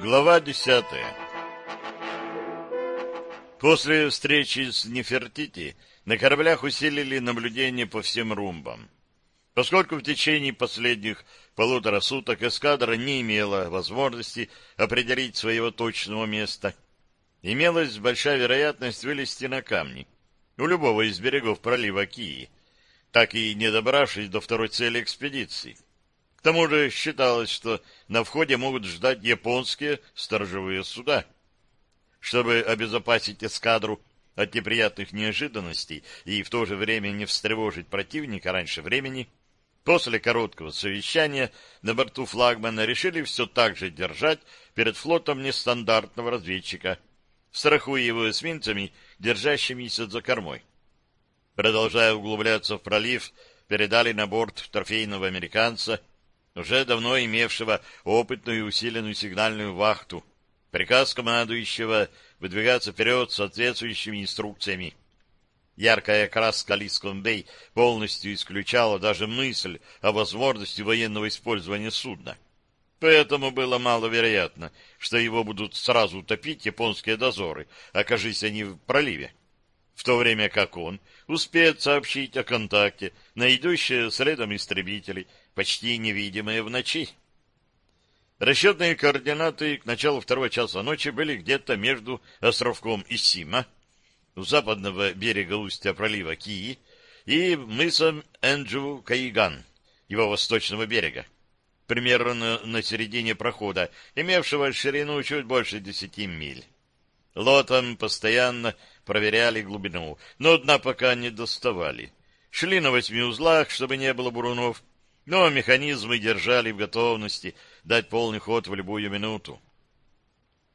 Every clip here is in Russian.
Глава десятая После встречи с Нефертити на кораблях усилили наблюдение по всем румбам. Поскольку в течение последних полутора суток эскадра не имела возможности определить своего точного места, имелась большая вероятность вылезти на камни у любого из берегов пролива Кии, так и не добравшись до второй цели экспедиции. К тому же считалось, что на входе могут ждать японские сторожевые суда. Чтобы обезопасить эскадру от неприятных неожиданностей и в то же время не встревожить противника раньше времени, после короткого совещания на борту флагмана решили все так же держать перед флотом нестандартного разведчика, страхуя его эсминцами, держащимися за кормой. Продолжая углубляться в пролив, передали на борт трофейного американца уже давно имевшего опытную и усиленную сигнальную вахту, приказ командующего выдвигаться вперед с соответствующими инструкциями. Яркая краска Лискон-Бэй полностью исключала даже мысль о возможности военного использования судна. Поэтому было маловероятно, что его будут сразу топить японские дозоры, окажись они в проливе. В то время как он успеет сообщить о контакте на идущие следом истребители, почти невидимые в ночи. Расчетные координаты к началу второго часа ночи были где-то между островком Исима, у западного берега устья пролива Кии, и мысом Энджу-Каиган, его восточного берега, примерно на середине прохода, имевшего ширину чуть больше десяти миль. Лотом постоянно проверяли глубину, но дна пока не доставали. Шли на восьми узлах, чтобы не было бурунов, но механизмы держали в готовности дать полный ход в любую минуту.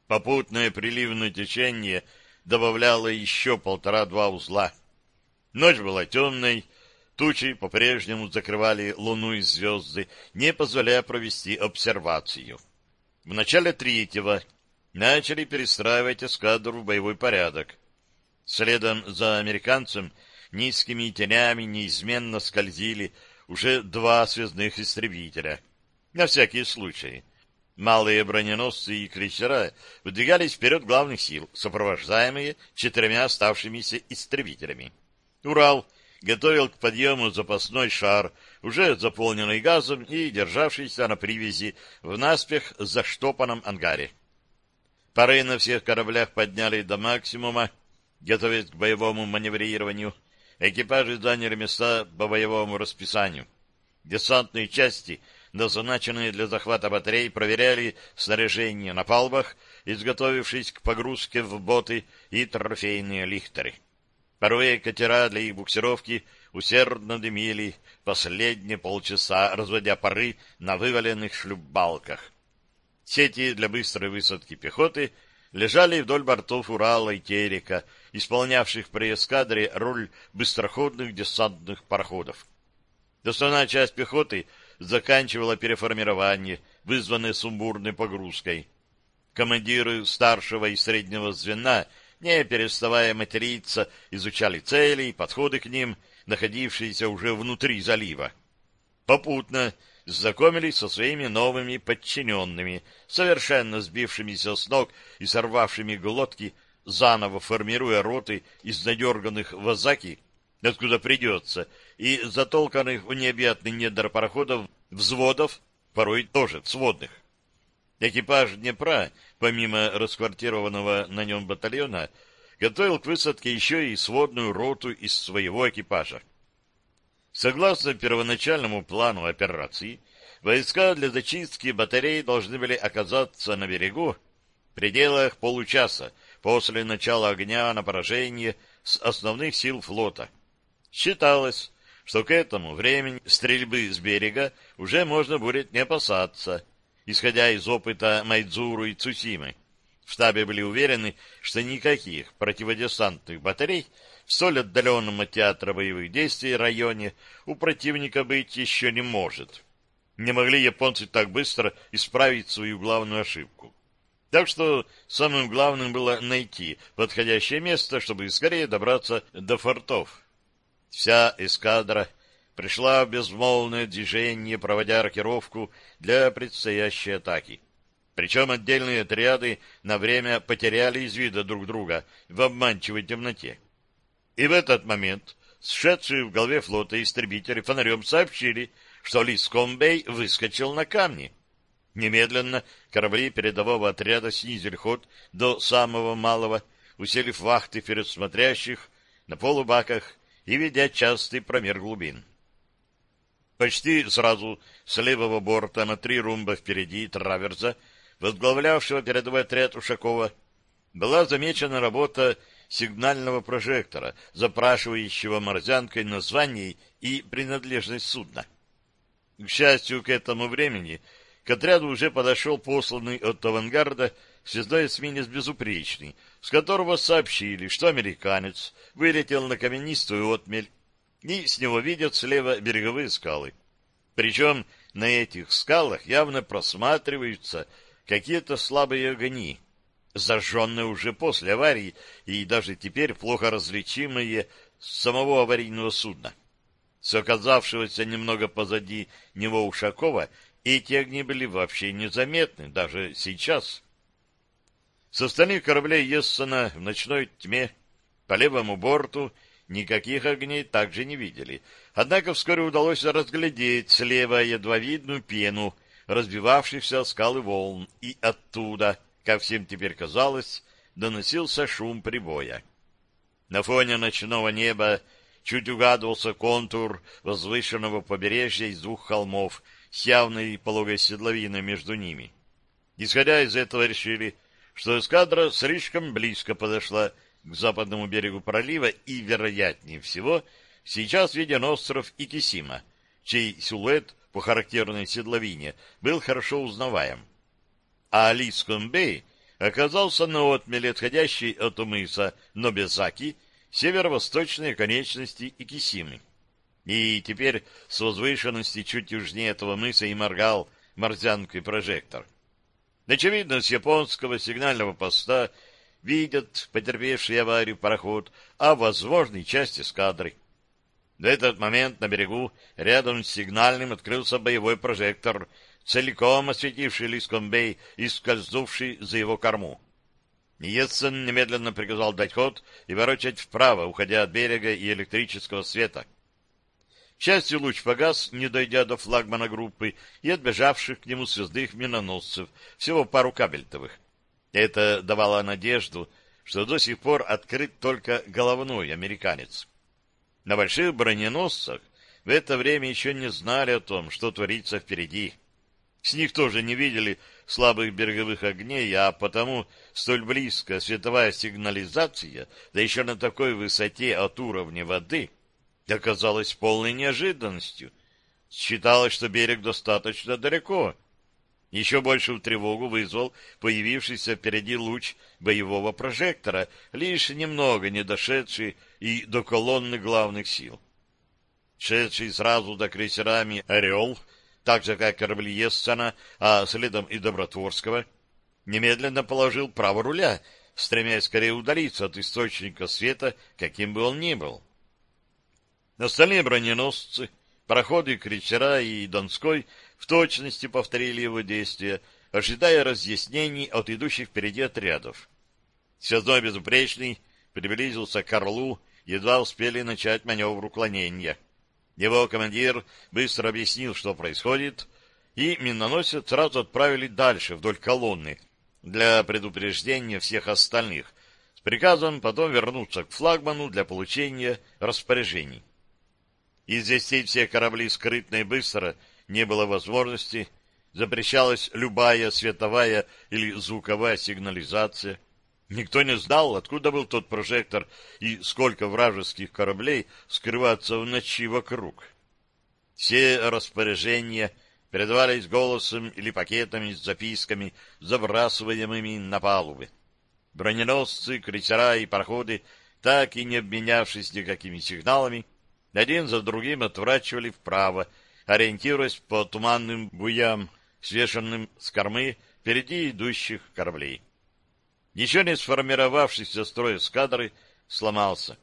Попутное приливное течение добавляло еще полтора-два узла. Ночь была темной, тучи по-прежнему закрывали луну и звезды, не позволяя провести обсервацию. В начале третьего начали перестраивать эскадру в боевой порядок. Следом за американцем низкими тенями неизменно скользили уже два связных истребителя. На всякий случай. Малые броненосцы и крейсера выдвигались вперед главных сил, сопровождаемые четырьмя оставшимися истребителями. Урал готовил к подъему запасной шар, уже заполненный газом и державшийся на привязи в наспех заштопанном ангаре. Пары на всех кораблях подняли до максимума, готовясь к боевому маневрированию. Экипажи заняли места по боевому расписанию. Десантные части, назначенные для захвата батарей, проверяли снаряжение на палубах, изготовившись к погрузке в боты и трофейные лихтеры. Паровые катера для их буксировки усердно дымили последние полчаса, разводя пары на вываленных шлюпбалках. Сети для быстрой высадки пехоты лежали вдоль бортов Урала и Терека, исполнявших при эскадре роль быстроходных десантных пароходов. Основная часть пехоты заканчивала переформирование, вызванное сумбурной погрузкой. Командиры старшего и среднего звена, не переставая материться, изучали цели и подходы к ним, находившиеся уже внутри залива. Попутно знакомились со своими новыми подчиненными, совершенно сбившимися с ног и сорвавшими глотки заново формируя роты из надерганных вазаки, откуда придется, и затолканных в необъятный недр пароходов взводов, порой тоже сводных. Экипаж Днепра, помимо расквартированного на нем батальона, готовил к высадке еще и сводную роту из своего экипажа. Согласно первоначальному плану операции, войска для зачистки батарей должны были оказаться на берегу в пределах получаса после начала огня на поражение с основных сил флота. Считалось, что к этому времени стрельбы с берега уже можно будет не опасаться, исходя из опыта Майдзуру и Цусимы. В штабе были уверены, что никаких противодесантных батарей в столь отдаленном от театра боевых действий районе у противника быть еще не может. Не могли японцы так быстро исправить свою главную ошибку. Так что самым главным было найти подходящее место, чтобы скорее добраться до фортов. Вся эскадра пришла в безмолвное движение, проводя рокировку для предстоящей атаки. Причем отдельные отряды на время потеряли из вида друг друга в обманчивой темноте. И в этот момент сшедшие в голове флота истребители фонарем сообщили, что Лискомбей выскочил на камни. Немедленно корабли передового отряда снизили ход до самого малого, усилив вахты перед смотрящих на полубаках и ведя частый промер глубин. Почти сразу с левого борта на три румба впереди траверза, возглавлявшего передовой отряд Ушакова, была замечена работа сигнального прожектора, запрашивающего морзянкой название и принадлежность судна. К счастью, к этому времени к отряду уже подошел посланный от авангарда связной эсминец «Безупречный», с которого сообщили, что американец вылетел на каменистую отмель, и с него видят слева береговые скалы. Причем на этих скалах явно просматриваются какие-то слабые огни, зажженные уже после аварии и даже теперь плохо различимые с самого аварийного судна. С оказавшегося немного позади него Ушакова эти огни были вообще незаметны, даже сейчас. С остальных кораблей Ессена в ночной тьме по левому борту никаких огней также не видели. Однако вскоре удалось разглядеть слева едва видную пену, разбивавшихся скалы волн, и оттуда, как всем теперь казалось, доносился шум прибоя. На фоне ночного неба чуть угадывался контур возвышенного побережья из двух холмов с явной пологой седловиной между ними. Исходя из этого решили, что эскадра слишком близко подошла к западному берегу пролива и, вероятнее всего, сейчас виден остров Икисима, чей силуэт по характерной седловине был хорошо узнаваем. А Алискон-Бей оказался на отмеле, отходящей от мыса Нобезаки, северо-восточной конечности Икисимы. И теперь с возвышенности чуть южнее этого мыса и моргал морзянкой прожектор. Очевидно, с японского сигнального поста видят потерпевший аварию пароход, а возможной части эскадры. В этот момент на берегу рядом с сигнальным открылся боевой прожектор, целиком осветивший Лискомбей и скользнувший за его корму. Йетсен немедленно приказал дать ход и ворочать вправо, уходя от берега и электрического света. К счастью, луч погас, не дойдя до флагмана группы и отбежавших к нему звездных миноносцев, всего пару кабельтовых. Это давало надежду, что до сих пор открыт только головной американец. На больших броненосцах в это время еще не знали о том, что творится впереди. С них тоже не видели слабых береговых огней, а потому столь близко световая сигнализация, да еще на такой высоте от уровня воды — оказалось полной неожиданностью. Считалось, что берег достаточно далеко. Еще большую тревогу вызвал появившийся впереди луч боевого прожектора, лишь немного не дошедший и до колонны главных сил. Шедший сразу до крейсерами «Орел», так же, как корабли Ессена, а следом и Добротворского, немедленно положил право руля, стремясь скорее удалиться от источника света, каким бы он ни был. Остальные броненосцы, пароходы крейсера и Донской в точности повторили его действия, ожидая разъяснений от идущих впереди отрядов. Связной безупречный приблизился к Орлу, едва успели начать маневр уклонения. Его командир быстро объяснил, что происходит, и миноносец сразу отправили дальше, вдоль колонны, для предупреждения всех остальных, с приказом потом вернуться к флагману для получения распоряжений. Известить все корабли скрытно и быстро не было возможности, запрещалась любая световая или звуковая сигнализация. Никто не знал, откуда был тот прожектор и сколько вражеских кораблей скрываться в ночи вокруг. Все распоряжения передавались голосом или пакетами с записками, забрасываемыми на палубы. Броненосцы, крейсера и пароходы, так и не обменявшись никакими сигналами, один за другим отворачивали вправо, ориентируясь по туманным буям, свешенным с кормы впереди идущих кораблей. Еще не сформировавшийся строй эскадры сломался.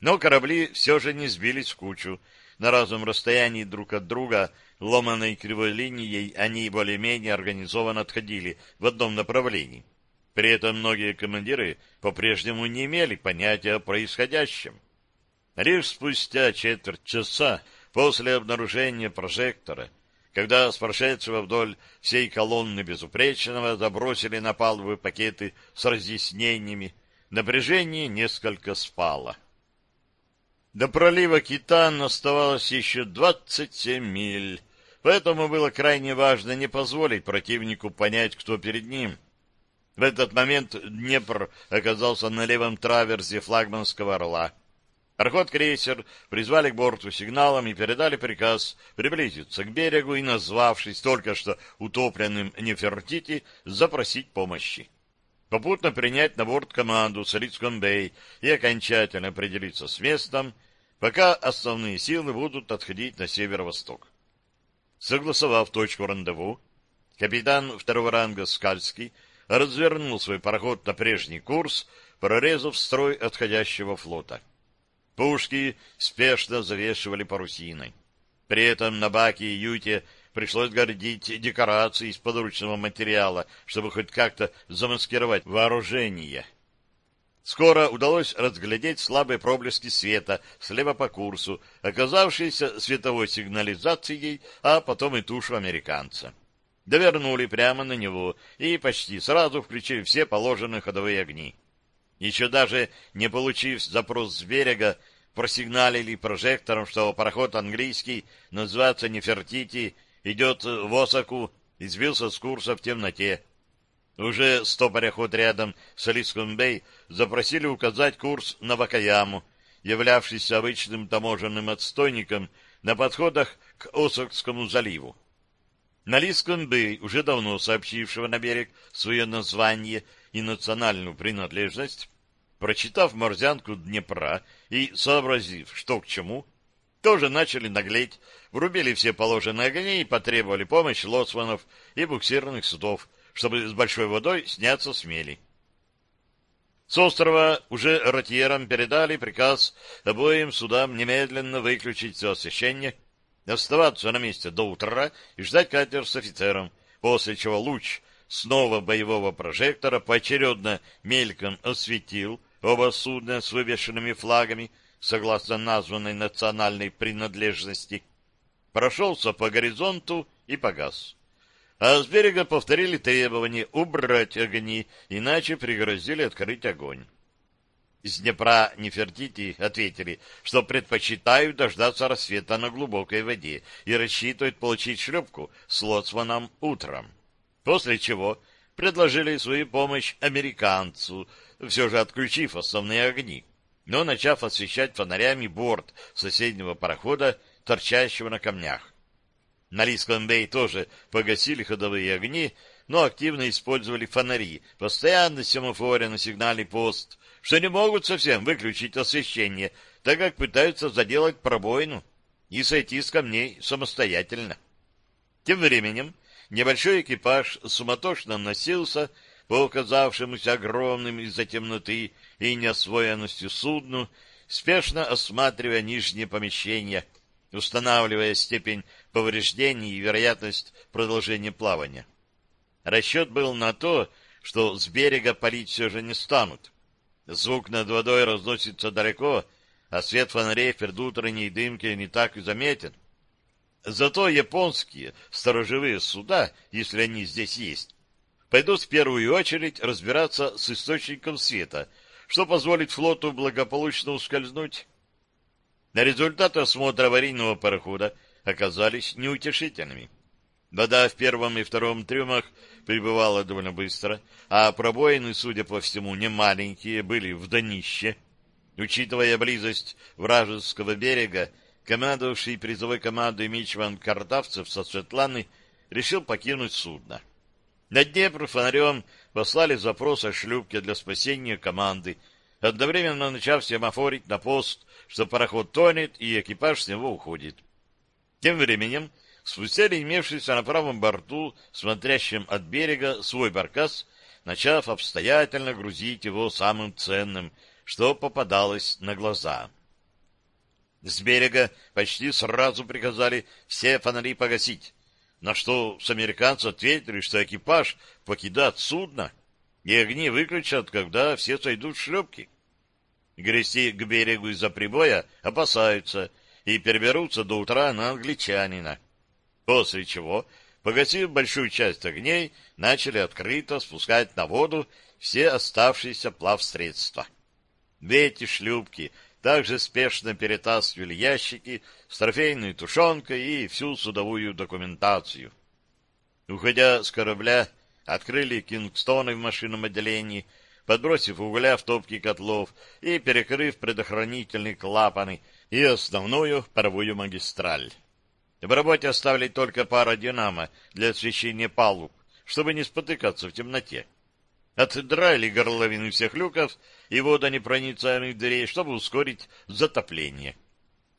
Но корабли все же не сбились в кучу. на разном расстоянии друг от друга ломаной кривой линией они более-менее организованно отходили в одном направлении. При этом многие командиры по-прежнему не имели понятия о происходящем. Лишь спустя четверть часа после обнаружения прожектора, когда с прошедшего вдоль всей колонны безупречного забросили на палубы пакеты с разъяснениями, напряжение несколько спало. До пролива Китан оставалось еще 27 миль, поэтому было крайне важно не позволить противнику понять, кто перед ним. В этот момент Днепр оказался на левом траверзе флагманского «Орла». Пароход-крейсер призвали к борту сигналом и передали приказ приблизиться к берегу и, назвавшись только что утопленным Нефертити, запросить помощи. Попутно принять на борт команду с Рицкон-Бэй и окончательно определиться с местом, пока основные силы будут отходить на северо-восток. Согласовав точку рандеву, капитан второго ранга Скальский развернул свой пароход на прежний курс, прорезав строй отходящего флота. Пушки спешно завешивали парусиной. При этом на баке и юте пришлось гордить декорации из подручного материала, чтобы хоть как-то замаскировать вооружение. Скоро удалось разглядеть слабые проблески света слева по курсу, оказавшиеся световой сигнализацией, а потом и тушу американца. Довернули прямо на него и почти сразу включили все положенные ходовые огни. Еще даже не получив запрос с берега, просигналили прожектором, что пароход английский, называется Нефертити, идет в Осаку и сбился с курса в темноте. Уже сто пароход рядом с Алиском-Бэй запросили указать курс на Вакаяму, являвшийся обычным таможенным отстойником на подходах к Осакскому заливу. На Лискон-Бэй, уже давно сообщившего на берег свое название и национальную принадлежность, прочитав морзянку Днепра и сообразив, что к чему, тоже начали наглеть, врубили все положенные огни и потребовали помощи лоцманов и буксирных судов, чтобы с большой водой сняться с мели. С острова уже ротьером передали приказ обоим судам немедленно выключить все освещение, оставаться на месте до утра и ждать катер с офицером, после чего луч снова боевого прожектора поочередно мельком осветил оба судна с вывешенными флагами, согласно названной национальной принадлежности, прошелся по горизонту и погас. А с берега повторили требование убрать огни, иначе пригрозили открыть огонь. Из Днепра Нефертити ответили, что предпочитают дождаться рассвета на глубокой воде и рассчитывают получить шлюпку с лоцманом утром. После чего предложили свою помощь американцу, все же отключив основные огни, но начав освещать фонарями борт соседнего парохода, торчащего на камнях. На Лискон-Бэй тоже погасили ходовые огни, но активно использовали фонари, постоянно семафоря на сигнальный пост, что не могут совсем выключить освещение, так как пытаются заделать пробоину и сойти с камней самостоятельно. Тем временем небольшой экипаж суматошно носился по оказавшемуся огромным из-за темноты и неосвоенностью судну, спешно осматривая нижние помещения, устанавливая степень повреждений и вероятность продолжения плавания. Расчет был на то, что с берега палить все же не станут. Звук над водой разносится далеко, а свет фонарей в предутренней дымке не так и заметен. Зато японские сторожевые суда, если они здесь есть, пойдут в первую очередь разбираться с источником света, что позволит флоту благополучно ускользнуть. На результаты осмотра аварийного парохода оказались неутешительными. Вода в первом и втором трюмах прибывала довольно быстро, а пробоины, судя по всему, не маленькие, были в днище. Учитывая близость вражеского берега, командовавший призовой командой Мичман Картавцев со Светланы решил покинуть судно. На Днепр фонарем послали запрос о шлюпке для спасения команды, одновременно начав семафорить на пост, что пароход тонет и экипаж с него уходит. Тем временем спустили имевшийся на правом борту, смотрящим от берега, свой баркас, начав обстоятельно грузить его самым ценным, что попадалось на глаза. С берега почти сразу приказали все фонари погасить, на что с американцев ответили, что экипаж покидает судно, и огни выключат, когда все сойдут в шлюпки. Грести к берегу из-за прибоя опасаются и переберутся до утра на англичанина. После чего, погасив большую часть огней, начали открыто спускать на воду все оставшиеся плавсредства. Две эти шлюпки также спешно перетаскивали ящики с трофейной тушенкой и всю судовую документацию. Уходя с корабля, открыли кингстоны в машинном отделении, подбросив угля в топки котлов и перекрыв предохранительные клапаны и основную паровую магистраль. В работе оставили только пара динамо для освещения палуб, чтобы не спотыкаться в темноте. Отдрали горловины всех люков и водонепроницаемых дверей, чтобы ускорить затопление.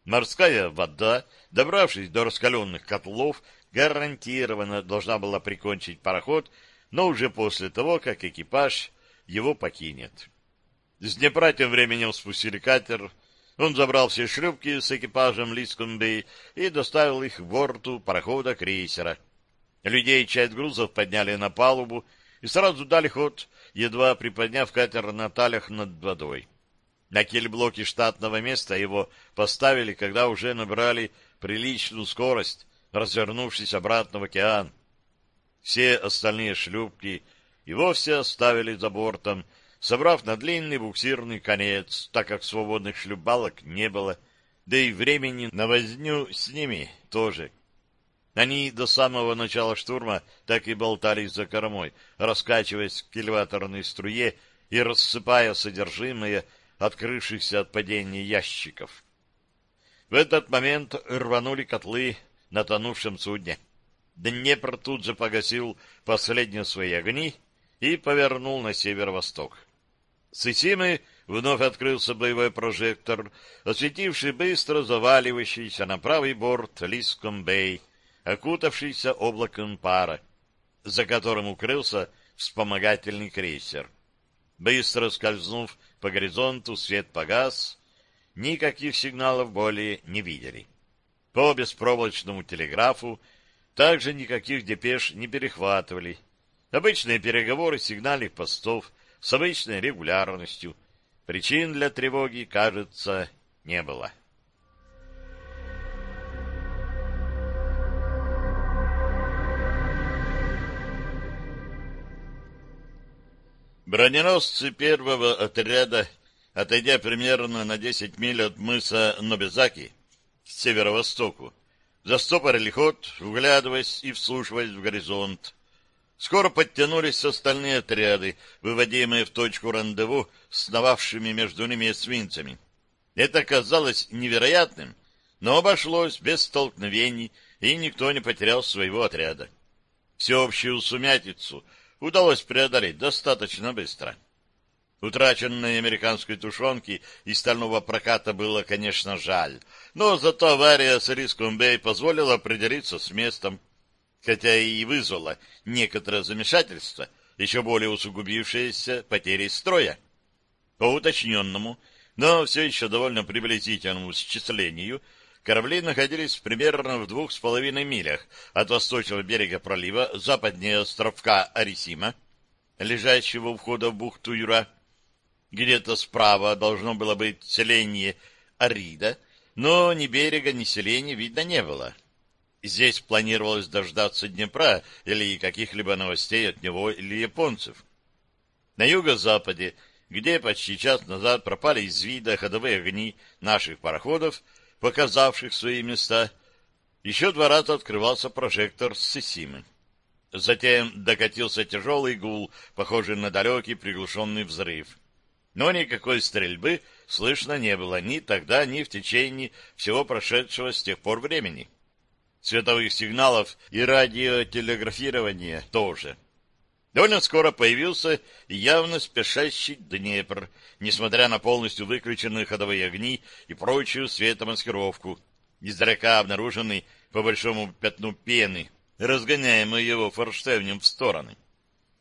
Морская вода, добравшись до раскаленных котлов, гарантированно должна была прикончить пароход, но уже после того, как экипаж его покинет. С Днепра тем временем спустили катер. Он забрал все шлюпки с экипажем Лискомбей и доставил их к борту парохода-крейсера. Людей и часть грузов подняли на палубу и сразу дали ход, едва приподняв катер на талях над водой. На кельблоке штатного места его поставили, когда уже набрали приличную скорость, развернувшись обратно в океан. Все остальные шлюпки и вовсе оставили за бортом, собрав на длинный буксирный конец, так как свободных шлюпбалок не было, да и времени на возню с ними тоже. Они до самого начала штурма так и болтались за кормой, раскачиваясь в кильваторной струе и рассыпая содержимое открывшихся от падения ящиков. В этот момент рванули котлы на тонувшем судне. Днепр тут же погасил последние свои огни и повернул на северо-восток. С Исимы вновь открылся боевой прожектор, осветивший быстро заваливающийся на правый борт Лиском-Бэй, окутавшийся облаком пара, за которым укрылся вспомогательный крейсер. Быстро скользнув по горизонту, свет погас, никаких сигналов более не видели. По беспроволочному телеграфу также никаких депеш не перехватывали. Обычные переговоры сигнальных постов с обычной регулярностью. Причин для тревоги, кажется, не было. Броненосцы первого отряда, отойдя примерно на 10 миль от мыса Нобезаки, к северо-востоку, застопорили ход, вглядываясь и вслушиваясь в горизонт. Скоро подтянулись остальные отряды, выводимые в точку рандеву сновавшими между ними эсминцами. Это казалось невероятным, но обошлось без столкновений, и никто не потерял своего отряда. Всеобщую сумятицу удалось преодолеть достаточно быстро. Утраченной американской тушенки и стального проката было, конечно, жаль, но зато авария с риском Бэй позволила определиться с местом, хотя и вызвала некоторое замешательство, еще более усугубившееся потерей строя. По уточненному, но все еще довольно приблизительному счислению, корабли находились примерно в двух с половиной милях от восточного берега пролива западнее островка Арисима, лежащего у входа в бухту Юра, где-то справа должно было быть селение Арида, но ни берега, ни селения видно не было. Здесь планировалось дождаться Днепра или каких-либо новостей от него или японцев. На юго-западе, где почти час назад пропали из вида ходовые огни наших пароходов, показавших свои места, еще два раза открывался прожектор с Сесимы. Затем докатился тяжелый гул, похожий на далекий приглушенный взрыв. Но никакой стрельбы слышно не было ни тогда, ни в течение всего прошедшего с тех пор времени. Световых сигналов и радиотелеграфирования тоже. Довольно скоро появился явно спешащий Днепр, несмотря на полностью выключенные ходовые огни и прочую светомаскировку, издалека обнаруженный по большому пятну пены, разгоняемый его форштевнем в стороны.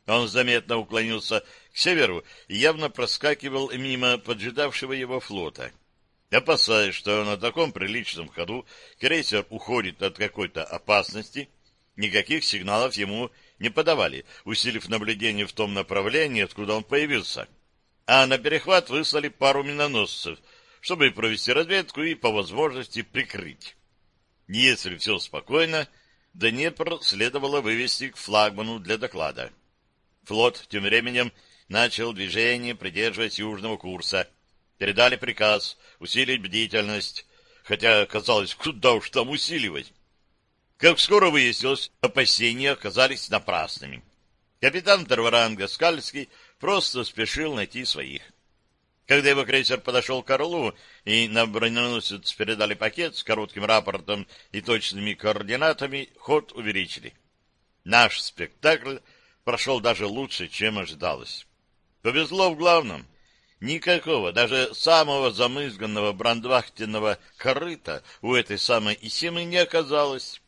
Он заметно уклонился к северу и явно проскакивал мимо поджидавшего его флота. Опасаясь, что на таком приличном ходу крейсер уходит от какой-то опасности, никаких сигналов ему не подавали, усилив наблюдение в том направлении, откуда он появился. А на перехват выслали пару миноносцев, чтобы провести разведку и по возможности прикрыть. Если все спокойно, Днепр следовало вывести к флагману для доклада. Флот тем временем начал движение, придерживаясь южного курса. Передали приказ усилить бдительность, хотя, казалось, куда уж там усиливать. Как скоро выяснилось, опасения оказались напрасными. Капитан второго ранга Скальский просто спешил найти своих. Когда его крейсер подошел к Орлу, и на броненосец передали пакет с коротким рапортом и точными координатами, ход увеличили. Наш спектакль прошел даже лучше, чем ожидалось. Повезло в главном. Никакого, даже самого замызганного брандвахтенного корыта у этой самой Исимы не оказалось.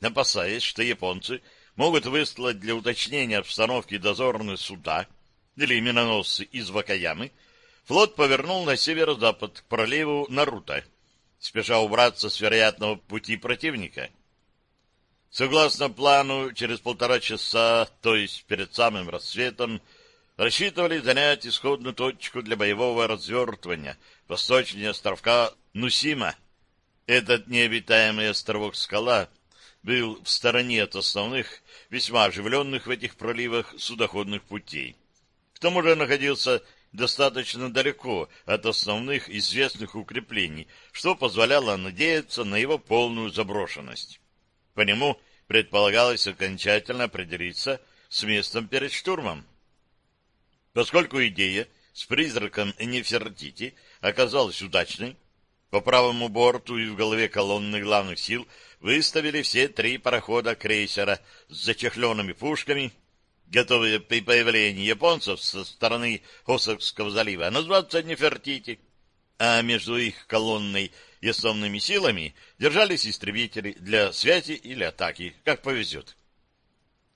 Опасаясь, что японцы могут выслать для уточнения обстановки дозорные суда или миноносцы из Вакаямы, флот повернул на северо-запад к проливу Наруто, спеша убраться с вероятного пути противника. Согласно плану, через полтора часа, то есть перед самым рассветом, рассчитывали занять исходную точку для боевого развертывания восточнее островка Нусима. Этот необитаемый островок-скала был в стороне от основных, весьма оживленных в этих проливах судоходных путей. К тому же находился достаточно далеко от основных известных укреплений, что позволяло надеяться на его полную заброшенность. По нему предполагалось окончательно определиться с местом перед штурмом. Поскольку идея с призраком Нефертити оказалась удачной, по правому борту и в голове колонны главных сил выставили все три парохода крейсера с зачехленными пушками готовые при появлении японцев со стороны Хосокского залива назваться Нефертити, а между их колонной и основными силами держались истребители для связи или атаки, как повезет.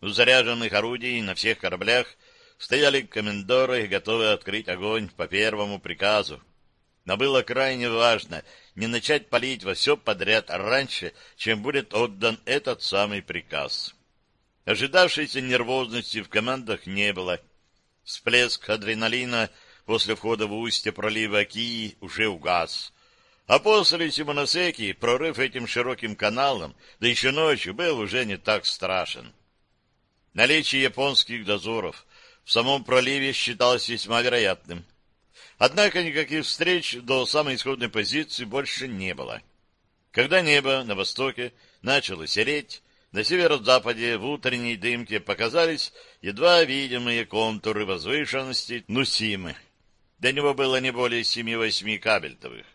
У заряженных орудий на всех кораблях стояли комендоры, готовые открыть огонь по первому приказу. Но было крайне важно не начать палить во все подряд раньше, чем будет отдан этот самый приказ. Ожидавшейся нервозности в командах не было. Всплеск адреналина после входа в устье пролива Кии уже угас. А после Симоносеки прорыв этим широким каналом, да еще ночью, был уже не так страшен. Наличие японских дозоров в самом проливе считалось весьма вероятным. Однако никаких встреч до самой исходной позиции больше не было. Когда небо на востоке начало сереть, на северо-западе в утренней дымке показались едва видимые контуры возвышенности Нусимы. До него было не более семи-восьми кабельтовых.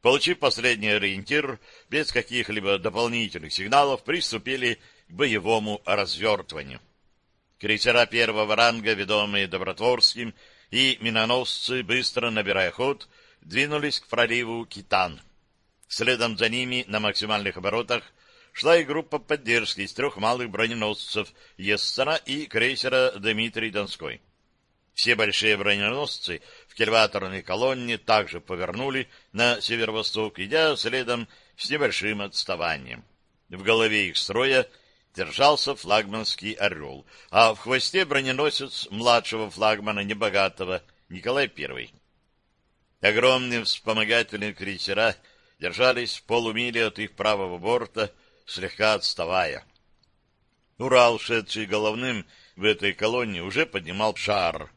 Получив последний ориентир, без каких-либо дополнительных сигналов, приступили к боевому развертыванию. Крейсера первого ранга, ведомые Добротворским, и миноносцы, быстро набирая ход, двинулись к проливу Китан. Следом за ними на максимальных оборотах шла и группа поддержки из трех малых броненосцев Ессера и крейсера Дмитрий Донской. Все большие броненосцы в кильваторной колонне также повернули на северо-восток, идя следом с небольшим отставанием. В голове их строя держался флагманский «Орел», а в хвосте броненосец младшего флагмана небогатого Николай I. Огромные вспомогательные крейсера держались в полумиле от их правого борта, слегка отставая. Урал, шедший головным в этой колонне, уже поднимал шар.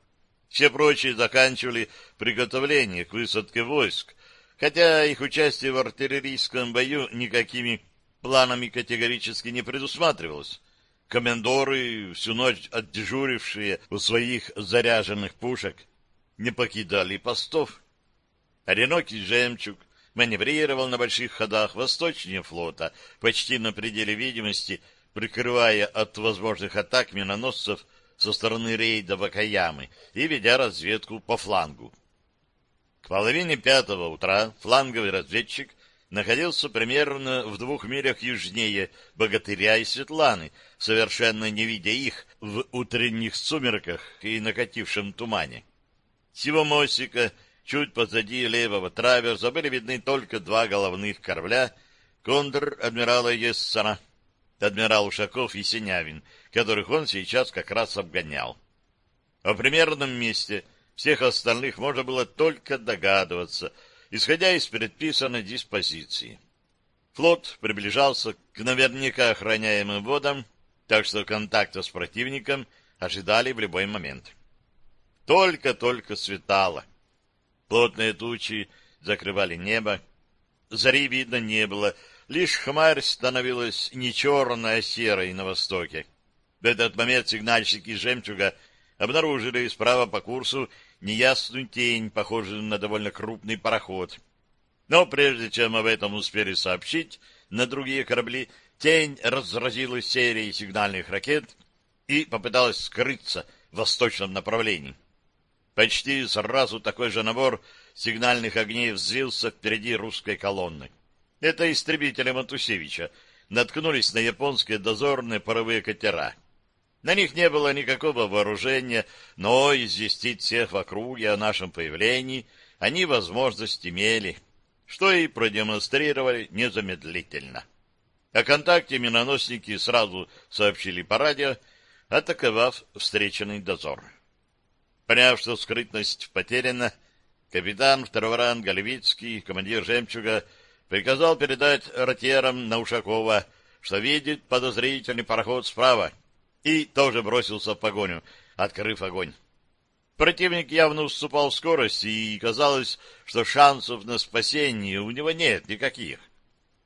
Все прочие заканчивали приготовление к высадке войск, хотя их участие в артиллерийском бою никакими планами категорически не предусматривалось. Комендоры, всю ночь отдежурившие у своих заряженных пушек, не покидали постов. Одинокий жемчуг, маневрировал на больших ходах восточнее флота, почти на пределе видимости, прикрывая от возможных атак миноносцев со стороны рейда Вакаямы и ведя разведку по флангу. К половине пятого утра фланговый разведчик находился примерно в двух милях южнее Богатыря и Светланы, совершенно не видя их в утренних сумерках и накатившем тумане. Сего мостика чуть позади левого траверза были видны только два головных корабля контр-адмирала Ессена, адмирал Ушаков и Синявин, которых он сейчас как раз обгонял. О примерном месте всех остальных можно было только догадываться, исходя из предписанной диспозиции. Флот приближался к наверняка охраняемым водам, так что контакта с противником ожидали в любой момент. Только-только светало. Плотные тучи закрывали небо. Зари видно не было, лишь хмарь становилась не черной, а серой на востоке. В этот момент сигнальщики «Жемчуга» обнаружили справа по курсу неясную тень, похожую на довольно крупный пароход. Но прежде чем об этом успели сообщить на другие корабли, тень разразилась серией сигнальных ракет и попыталась скрыться в восточном направлении. Почти сразу такой же набор сигнальных огней взвился впереди русской колонны. Это истребители Матусевича наткнулись на японские дозорные паровые катера — на них не было никакого вооружения, но известить всех в округе о нашем появлении они возможность имели, что и продемонстрировали незамедлительно. О контакте миноносники сразу сообщили по радио, атаковав встреченный дозор. Поняв, что скрытность потеряна, капитан второго ранга Левицкий, командир «Жемчуга», приказал передать ротьерам Наушакова, что видит подозрительный пароход справа, и тоже бросился в погоню, открыв огонь. Противник явно уступал в скорости, и казалось, что шансов на спасение у него нет никаких.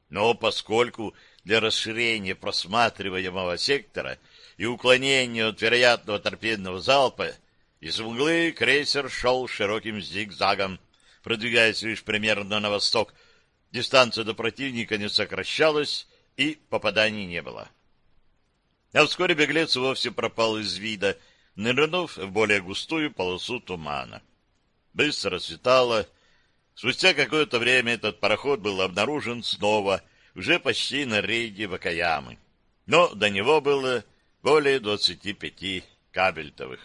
Но поскольку для расширения просматриваемого сектора и уклонения от вероятного торпедного залпа из углы крейсер шел широким зигзагом, продвигаясь лишь примерно на восток, дистанция до противника не сокращалась и попаданий не было. А вскоре беглец вовсе пропал из вида, нырнув в более густую полосу тумана. Быстро светало. Спустя какое-то время этот пароход был обнаружен снова, уже почти на рейде Вакаямы. Но до него было более двадцати пяти кабельтовых.